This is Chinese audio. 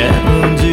眼睛。